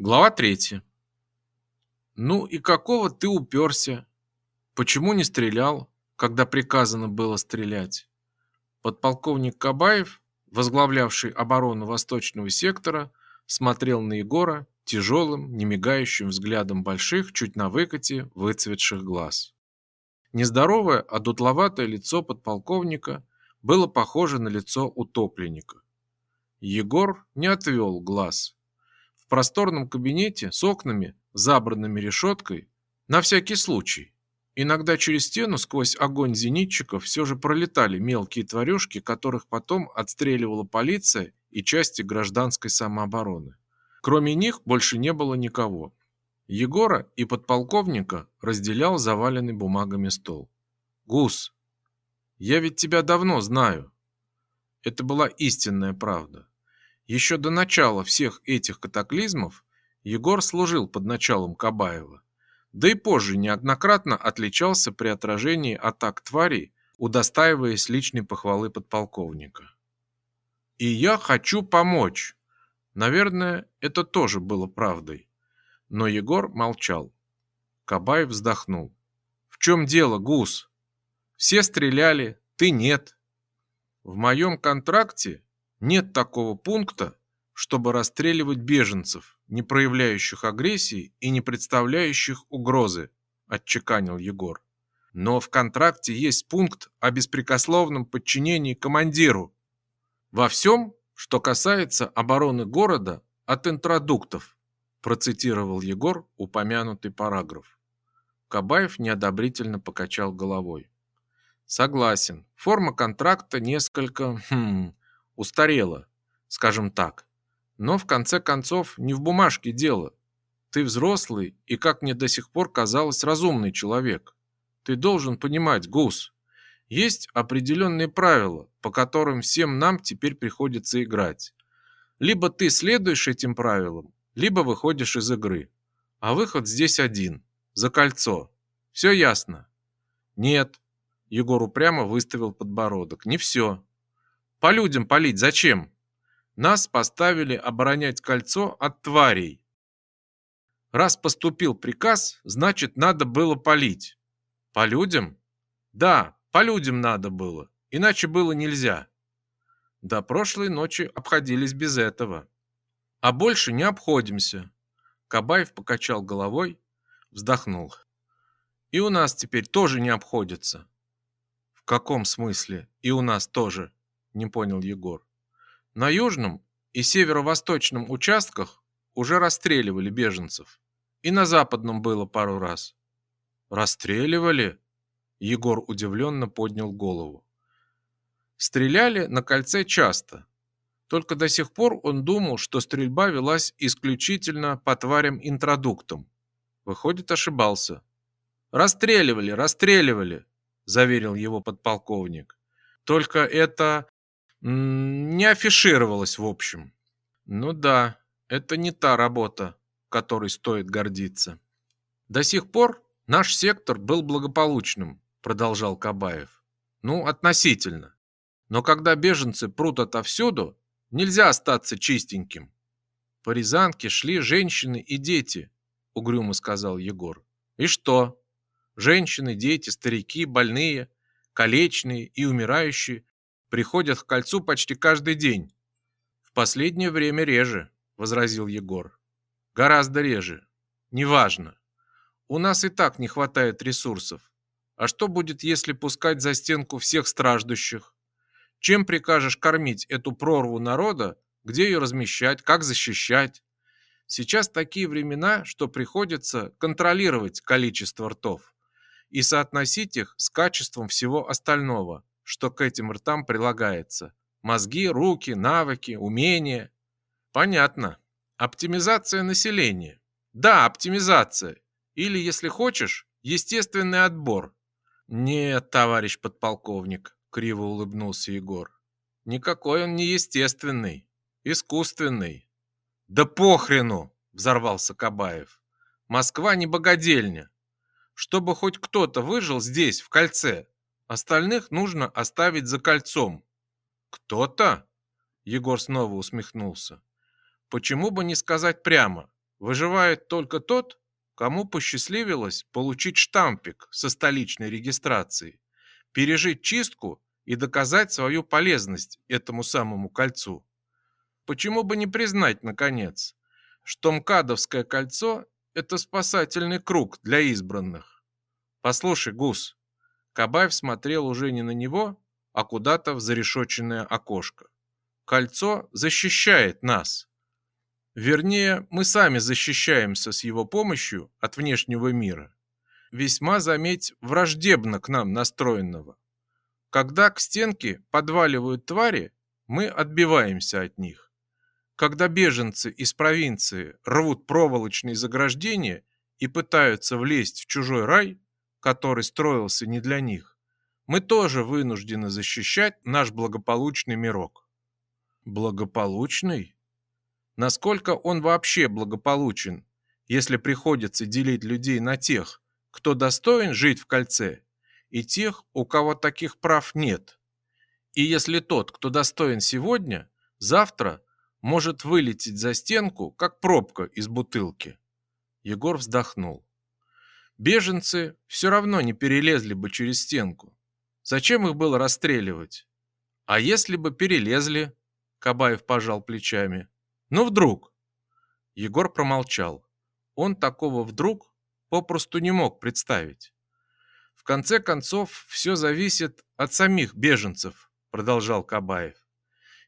Глава третья. Ну и какого ты уперся? Почему не стрелял, когда приказано было стрелять? Подполковник Кабаев, возглавлявший оборону Восточного сектора, смотрел на Егора тяжелым, немигающим взглядом больших, чуть на выкате, выцветших глаз. Нездоровое, одутловатое лицо подполковника было похоже на лицо утопленника. Егор не отвел глаз в просторном кабинете с окнами, забранными решеткой, на всякий случай. Иногда через стену сквозь огонь зенитчиков все же пролетали мелкие тварюшки, которых потом отстреливала полиция и части гражданской самообороны. Кроме них больше не было никого. Егора и подполковника разделял заваленный бумагами стол. «Гус, я ведь тебя давно знаю». Это была истинная правда. Еще до начала всех этих катаклизмов Егор служил под началом Кабаева, да и позже неоднократно отличался при отражении атак тварей, удостаиваясь личной похвалы подполковника. «И я хочу помочь!» Наверное, это тоже было правдой. Но Егор молчал. Кабаев вздохнул. «В чем дело, Гус? Все стреляли, ты нет. В моем контракте нет такого пункта, чтобы расстреливать беженцев, не проявляющих агрессии и не представляющих угрозы, отчеканил Егор. Но в контракте есть пункт о беспрекословном подчинении командиру. Во всем, что касается обороны города от интродуктов, процитировал Егор упомянутый параграф. Кабаев неодобрительно покачал головой. Согласен. Форма контракта несколько, хм, устарела, скажем так. Но в конце концов не в бумажке дело. Ты взрослый и, как мне до сих пор казалось, разумный человек. Ты должен понимать, Гус, есть определенные правила, по которым всем нам теперь приходится играть. Либо ты следуешь этим правилам, либо выходишь из игры. А выход здесь один за кольцо. Все ясно? Нет. Егор упрямо выставил подбородок. Не все. По людям палить зачем? Нас поставили оборонять кольцо от тварей. Раз поступил приказ, значит, надо было палить. По людям? Да, по людям надо было, иначе было нельзя. До прошлой ночи обходились без этого. А больше не обходимся. Кабаев покачал головой, вздохнул. И у нас теперь тоже не обходится. В каком смысле? И у нас тоже? Не понял Егор. На южном и северо-восточном участках уже расстреливали беженцев. И на западном было пару раз. Расстреливали? Егор удивленно поднял голову. Стреляли на кольце часто. Только до сих пор он думал, что стрельба велась исключительно по тварям-интродуктам. Выходит, ошибался. Расстреливали, расстреливали, заверил его подполковник. Только это не афишировалось в общем. Ну да, это не та работа, которой стоит гордиться. До сих пор наш сектор был благополучным, продолжал Кабаев. Ну, относительно. Но когда беженцы прут отовсюду, нельзя остаться чистеньким. По Рязанке шли женщины и дети, угрюмо сказал Егор. И что? Женщины, дети, старики, больные, калечные и умирающие приходят к кольцу почти каждый день. В последнее время реже, возразил Егор. Гораздо реже. Неважно. У нас и так не хватает ресурсов. А что будет, если пускать за стенку всех страждущих? Чем прикажешь кормить эту прорву народа, где ее размещать, как защищать? Сейчас такие времена, что приходится контролировать количество ртов и соотносить их с качеством всего остального что к этим ртам прилагается. Мозги, руки, навыки, умения. Понятно. Оптимизация населения. Да, оптимизация. Или, если хочешь, естественный отбор. Нет, товарищ подполковник, криво улыбнулся Егор. Никакой он не естественный, искусственный. Да похрену, взорвался Кабаев. Москва не богадельня. Чтобы хоть кто-то выжил здесь, в кольце, Остальных нужно оставить за кольцом. Кто-то? Егор снова усмехнулся. Почему бы не сказать прямо? Выживает только тот, кому посчастливилось получить штампик со столичной регистрацией, пережить чистку и доказать свою полезность этому самому кольцу. Почему бы не признать, наконец, что МКАДовское кольцо – это спасательный круг для избранных? Послушай, Гус, Кабаев смотрел уже не на него, а куда-то в зарешоченное окошко. Кольцо защищает нас. Вернее, мы сами защищаемся с его помощью от внешнего мира. Весьма, заметь, враждебно к нам настроенного. Когда к стенке подваливают твари, мы отбиваемся от них. Когда беженцы из провинции рвут проволочные заграждения и пытаются влезть в чужой рай, который строился не для них, мы тоже вынуждены защищать наш благополучный мирок. Благополучный? Насколько он вообще благополучен, если приходится делить людей на тех, кто достоин жить в кольце, и тех, у кого таких прав нет? И если тот, кто достоин сегодня, завтра может вылететь за стенку, как пробка из бутылки. Егор вздохнул. Беженцы все равно не перелезли бы через стенку. Зачем их было расстреливать? А если бы перелезли? Кабаев пожал плечами. Ну вдруг? Егор промолчал. Он такого вдруг попросту не мог представить. В конце концов, все зависит от самих беженцев, продолжал Кабаев.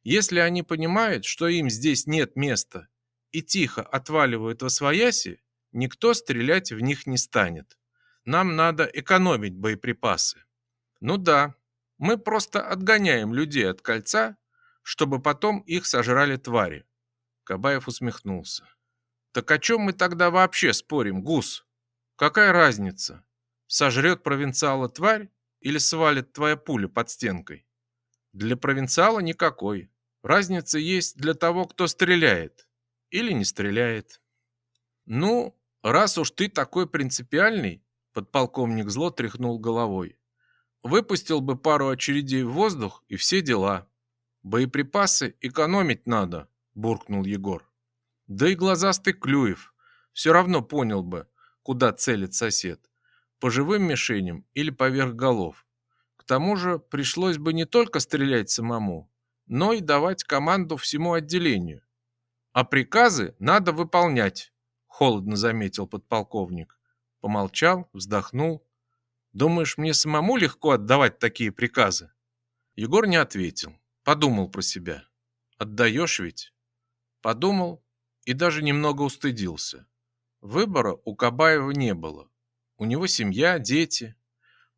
Если они понимают, что им здесь нет места, и тихо отваливают во свояси, никто стрелять в них не станет. Нам надо экономить боеприпасы. Ну да, мы просто отгоняем людей от кольца, чтобы потом их сожрали твари. Кабаев усмехнулся. Так о чем мы тогда вообще спорим, гус? Какая разница? Сожрет провинциала тварь или свалит твоя пуля под стенкой? Для провинциала никакой. Разница есть для того, кто стреляет или не стреляет. Ну, раз уж ты такой принципиальный, подполковник зло тряхнул головой. Выпустил бы пару очередей в воздух и все дела. Боеприпасы экономить надо, буркнул Егор. Да и глазастый Клюев все равно понял бы, куда целит сосед. По живым мишеням или поверх голов тому же пришлось бы не только стрелять самому, но и давать команду всему отделению. А приказы надо выполнять, холодно заметил подполковник. Помолчал, вздохнул. Думаешь, мне самому легко отдавать такие приказы? Егор не ответил, подумал про себя. Отдаешь ведь? Подумал и даже немного устыдился. Выбора у Кабаева не было. У него семья, дети,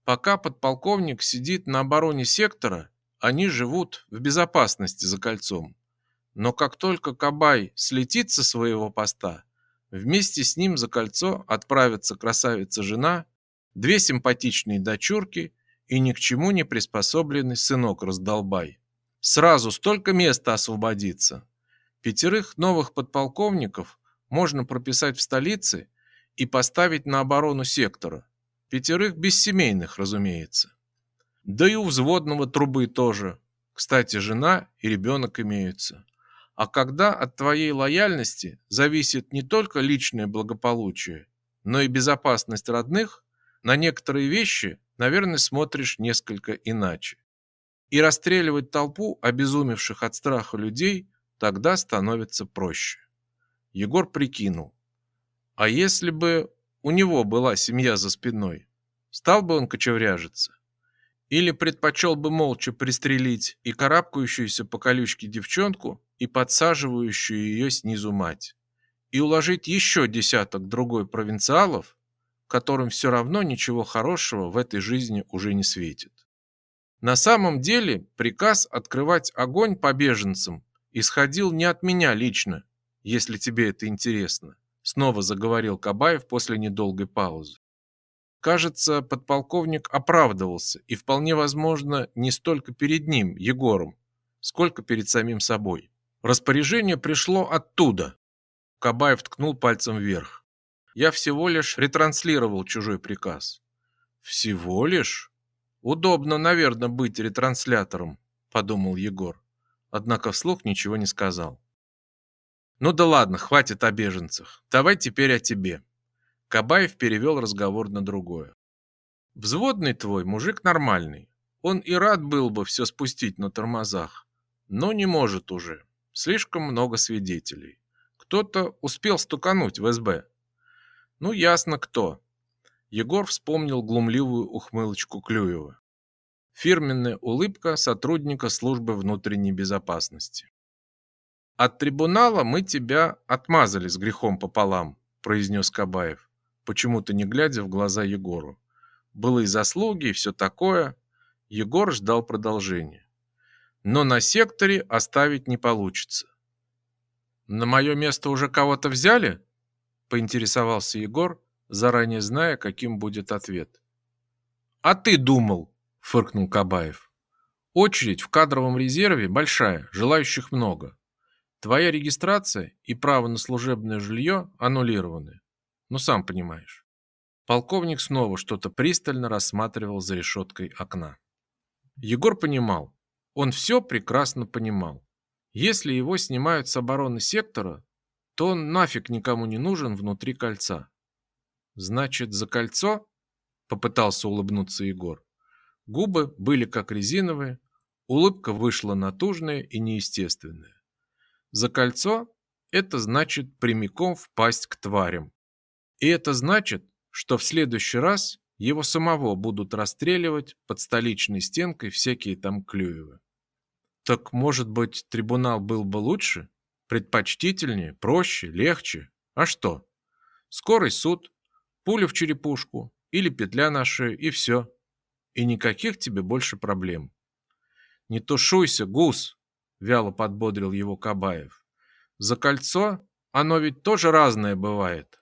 Пока подполковник сидит на обороне сектора, они живут в безопасности за кольцом. Но как только Кабай слетит со своего поста, вместе с ним за кольцо отправятся красавица-жена, две симпатичные дочурки и ни к чему не приспособленный сынок-раздолбай. Сразу столько места освободится. Пятерых новых подполковников можно прописать в столице и поставить на оборону сектора. Пятерых бессемейных, разумеется. Да и у взводного трубы тоже. Кстати, жена и ребенок имеются. А когда от твоей лояльности зависит не только личное благополучие, но и безопасность родных, на некоторые вещи, наверное, смотришь несколько иначе. И расстреливать толпу обезумевших от страха людей тогда становится проще. Егор прикинул. А если бы у него была семья за спиной, стал бы он кочевряжиться? Или предпочел бы молча пристрелить и карабкающуюся по колючке девчонку, и подсаживающую ее снизу мать, и уложить еще десяток другой провинциалов, которым все равно ничего хорошего в этой жизни уже не светит. На самом деле приказ открывать огонь по беженцам исходил не от меня лично, если тебе это интересно. Снова заговорил Кабаев после недолгой паузы. Кажется, подполковник оправдывался, и вполне возможно, не столько перед ним, Егором, сколько перед самим собой. Распоряжение пришло оттуда. Кабаев ткнул пальцем вверх. Я всего лишь ретранслировал чужой приказ. Всего лишь? Удобно, наверное, быть ретранслятором, подумал Егор. Однако вслух ничего не сказал. Ну да ладно, хватит о беженцах. Давай теперь о тебе. Кабаев перевел разговор на другое. Взводный твой мужик нормальный. Он и рад был бы все спустить на тормозах, но не может уже. Слишком много свидетелей. Кто-то успел стукануть в СБ. Ну, ясно кто. Егор вспомнил глумливую ухмылочку Клюева. Фирменная улыбка сотрудника службы внутренней безопасности. От трибунала мы тебя отмазали с грехом пополам, произнес Кабаев, почему-то не глядя в глаза Егору. Было и заслуги, и все такое. Егор ждал продолжения. Но на секторе оставить не получится. На мое место уже кого-то взяли? поинтересовался Егор, заранее зная, каким будет ответ. А ты думал, фыркнул Кабаев. Очередь в кадровом резерве большая, желающих много. Твоя регистрация и право на служебное жилье аннулированы. Ну сам понимаешь. Полковник снова что-то пристально рассматривал за решеткой окна. Егор понимал, он все прекрасно понимал. Если его снимают с обороны сектора, то он нафиг никому не нужен внутри кольца. Значит, за кольцо? Попытался улыбнуться Егор. Губы были как резиновые, улыбка вышла натужная и неестественная. За кольцо это значит прямиком впасть к тварям. И это значит, что в следующий раз его самого будут расстреливать под столичной стенкой всякие там Клюевы. Так, может быть, трибунал был бы лучше? Предпочтительнее, проще, легче? А что? Скорый суд, пуля в черепушку или петля на шею, и все. И никаких тебе больше проблем. Не тушуйся, гус, вяло подбодрил его Кабаев. За кольцо оно ведь тоже разное бывает.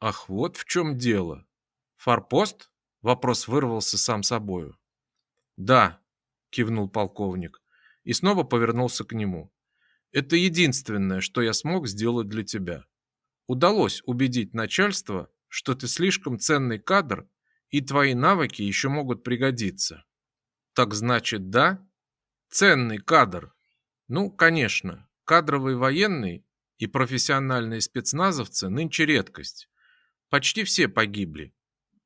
Ах, вот в чем дело. Форпост? Вопрос вырвался сам собою. Да, кивнул полковник и снова повернулся к нему. Это единственное, что я смог сделать для тебя. Удалось убедить начальство, что ты слишком ценный кадр, и твои навыки еще могут пригодиться. Так значит, да? Ценный кадр. Ну, конечно, кадровый военный и профессиональные спецназовцы нынче редкость. Почти все погибли.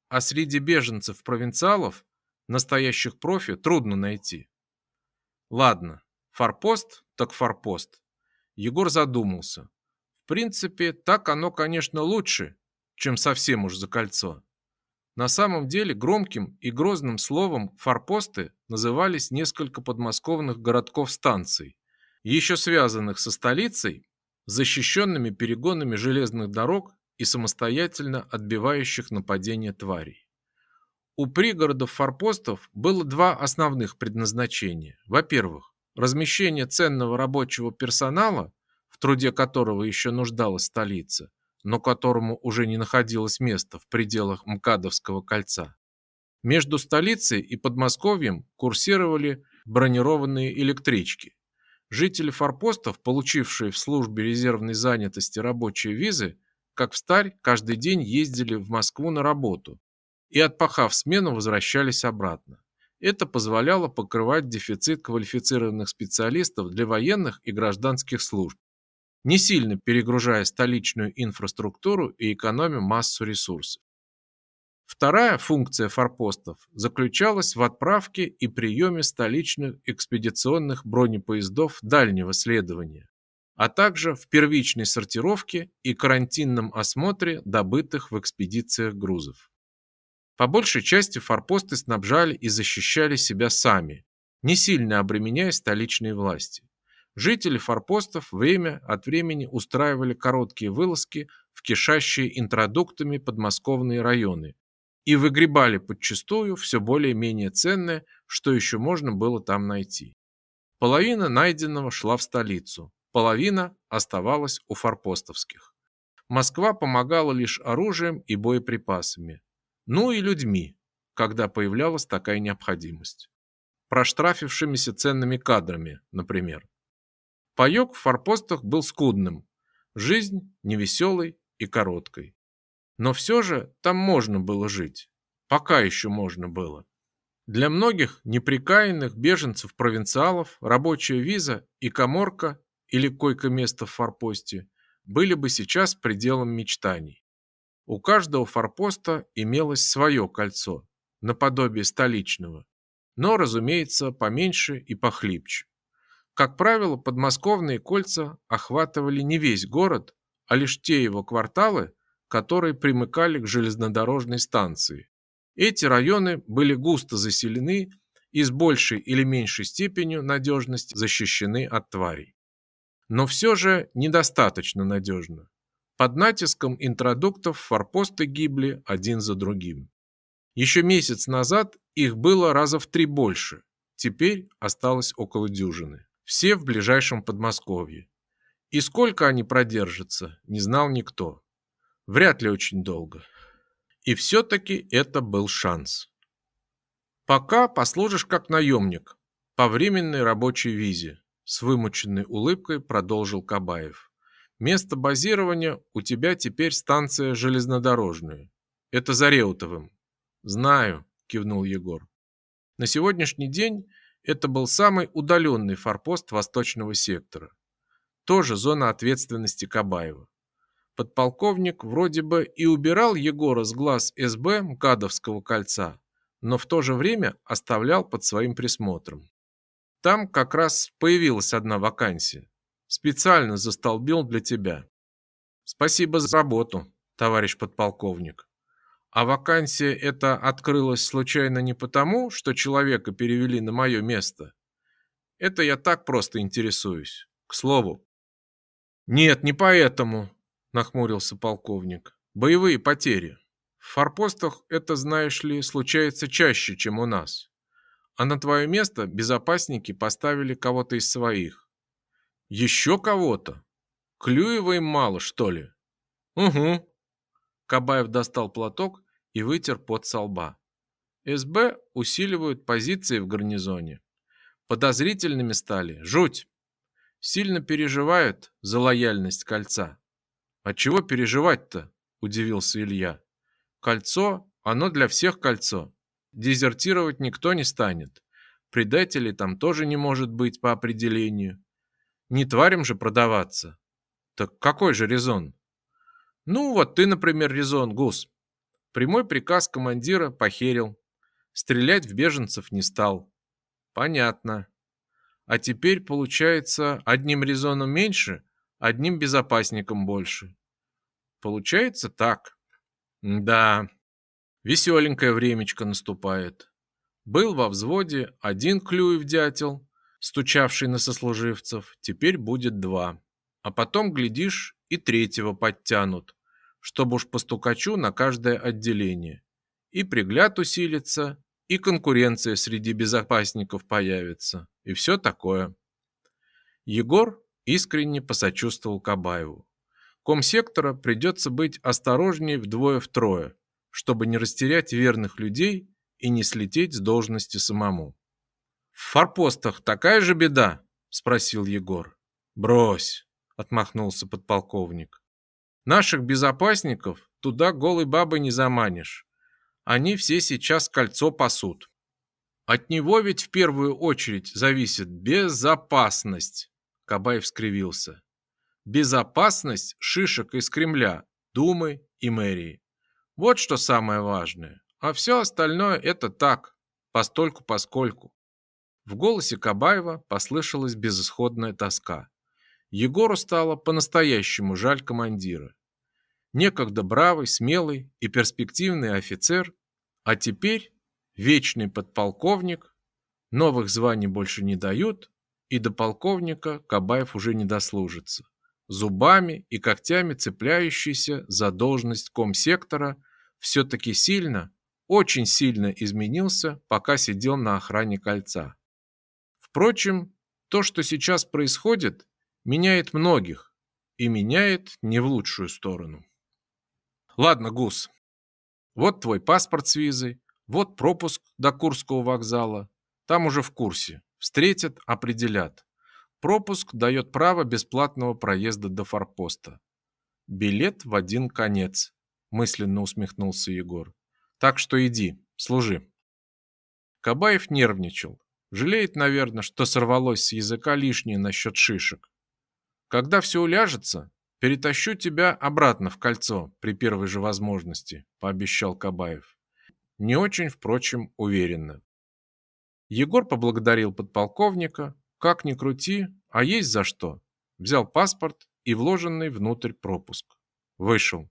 А среди беженцев-провинциалов настоящих профи трудно найти. Ладно, форпост так форпост. Егор задумался. В принципе, так оно, конечно, лучше, чем совсем уж за кольцо. На самом деле громким и грозным словом форпосты назывались несколько подмосковных городков-станций, еще связанных со столицей, защищенными перегонами железных дорог и самостоятельно отбивающих нападения тварей. У пригородов форпостов было два основных предназначения. Во-первых, размещение ценного рабочего персонала, в труде которого еще нуждалась столица, но которому уже не находилось места в пределах МКАДовского кольца. Между столицей и Подмосковьем курсировали бронированные электрички. Жители форпостов, получившие в службе резервной занятости рабочие визы, как в старь, каждый день ездили в Москву на работу и, отпахав смену, возвращались обратно. Это позволяло покрывать дефицит квалифицированных специалистов для военных и гражданских служб, не сильно перегружая столичную инфраструктуру и экономя массу ресурсов. Вторая функция форпостов заключалась в отправке и приеме столичных экспедиционных бронепоездов дальнего следования, а также в первичной сортировке и карантинном осмотре добытых в экспедициях грузов. По большей части форпосты снабжали и защищали себя сами, не сильно обременяя столичные власти. Жители форпостов время от времени устраивали короткие вылазки в кишащие интродуктами подмосковные районы и выгребали подчистую все более-менее ценное, что еще можно было там найти. Половина найденного шла в столицу, половина оставалась у форпостовских. Москва помогала лишь оружием и боеприпасами, ну и людьми, когда появлялась такая необходимость. Проштрафившимися ценными кадрами, например. Паёк в форпостах был скудным, жизнь невеселой и короткой. Но все же там можно было жить. Пока еще можно было. Для многих неприкаянных беженцев-провинциалов рабочая виза и коморка или койко-место в форпосте были бы сейчас пределом мечтаний. У каждого форпоста имелось свое кольцо, наподобие столичного, но, разумеется, поменьше и похлипче. Как правило, подмосковные кольца охватывали не весь город, а лишь те его кварталы, которые примыкали к железнодорожной станции. Эти районы были густо заселены и с большей или меньшей степенью надежности защищены от тварей. Но все же недостаточно надежно. Под натиском интродуктов форпосты гибли один за другим. Еще месяц назад их было раза в три больше, теперь осталось около дюжины. Все в ближайшем Подмосковье. И сколько они продержатся, не знал никто. Вряд ли очень долго. И все-таки это был шанс. Пока послужишь как наемник, по временной рабочей визе, с вымученной улыбкой продолжил Кабаев. Место базирования у тебя теперь станция железнодорожная. Это за Реутовым. Знаю, кивнул Егор. На сегодняшний день это был самый удаленный форпост восточного сектора. Тоже зона ответственности Кабаева. Подполковник вроде бы и убирал Егора с глаз СБ МКАДовского кольца, но в то же время оставлял под своим присмотром. Там как раз появилась одна вакансия. Специально застолбил для тебя. Спасибо за работу, товарищ подполковник. А вакансия эта открылась случайно не потому, что человека перевели на мое место. Это я так просто интересуюсь. К слову. Нет, не поэтому, нахмурился полковник. Боевые потери. В форпостах это, знаешь ли, случается чаще, чем у нас. А на твое место безопасники поставили кого-то из своих. Еще кого-то? Клюева им мало, что ли? Угу. Кабаев достал платок и вытер пот со лба. СБ усиливают позиции в гарнизоне. Подозрительными стали. Жуть. Сильно переживают за лояльность кольца. А чего переживать-то? Удивился Илья. Кольцо, оно для всех кольцо. Дезертировать никто не станет. Предателей там тоже не может быть по определению. Не тварям же продаваться. Так какой же резон? Ну вот ты, например, резон, Гус. Прямой приказ командира похерил. Стрелять в беженцев не стал. Понятно. А теперь, получается, одним резоном меньше, одним безопасником больше. Получается так. Да, веселенькое времечко наступает. Был во взводе один Клюев дятел, стучавший на сослуживцев, теперь будет два. А потом, глядишь, и третьего подтянут чтобы уж по стукачу на каждое отделение. И пригляд усилится, и конкуренция среди безопасников появится, и все такое. Егор искренне посочувствовал Кабаеву. Комсектора придется быть осторожнее вдвое-втрое, чтобы не растерять верных людей и не слететь с должности самому. «В форпостах такая же беда?» – спросил Егор. «Брось!» – отмахнулся подполковник. Наших безопасников туда голой бабой не заманишь. Они все сейчас кольцо пасут. От него ведь в первую очередь зависит безопасность. Кабаев скривился. Безопасность шишек из Кремля, Думы и мэрии. Вот что самое важное. А все остальное это так, постольку-поскольку. В голосе Кабаева послышалась безысходная тоска. Егору стало по-настоящему жаль командира. Некогда бравый, смелый и перспективный офицер, а теперь вечный подполковник, новых званий больше не дают, и до полковника Кабаев уже не дослужится. Зубами и когтями цепляющийся за должность комсектора все-таки сильно, очень сильно изменился, пока сидел на охране кольца. Впрочем, то, что сейчас происходит, меняет многих и меняет не в лучшую сторону. Ладно, Гус, вот твой паспорт с визой, вот пропуск до Курского вокзала. Там уже в курсе. Встретят, определят. Пропуск дает право бесплатного проезда до форпоста. Билет в один конец, мысленно усмехнулся Егор. Так что иди, служи. Кабаев нервничал. Жалеет, наверное, что сорвалось с языка лишнее насчет шишек. Когда все уляжется, перетащу тебя обратно в кольцо при первой же возможности, пообещал Кабаев. Не очень, впрочем, уверенно. Егор поблагодарил подполковника, как ни крути, а есть за что. Взял паспорт и вложенный внутрь пропуск. Вышел.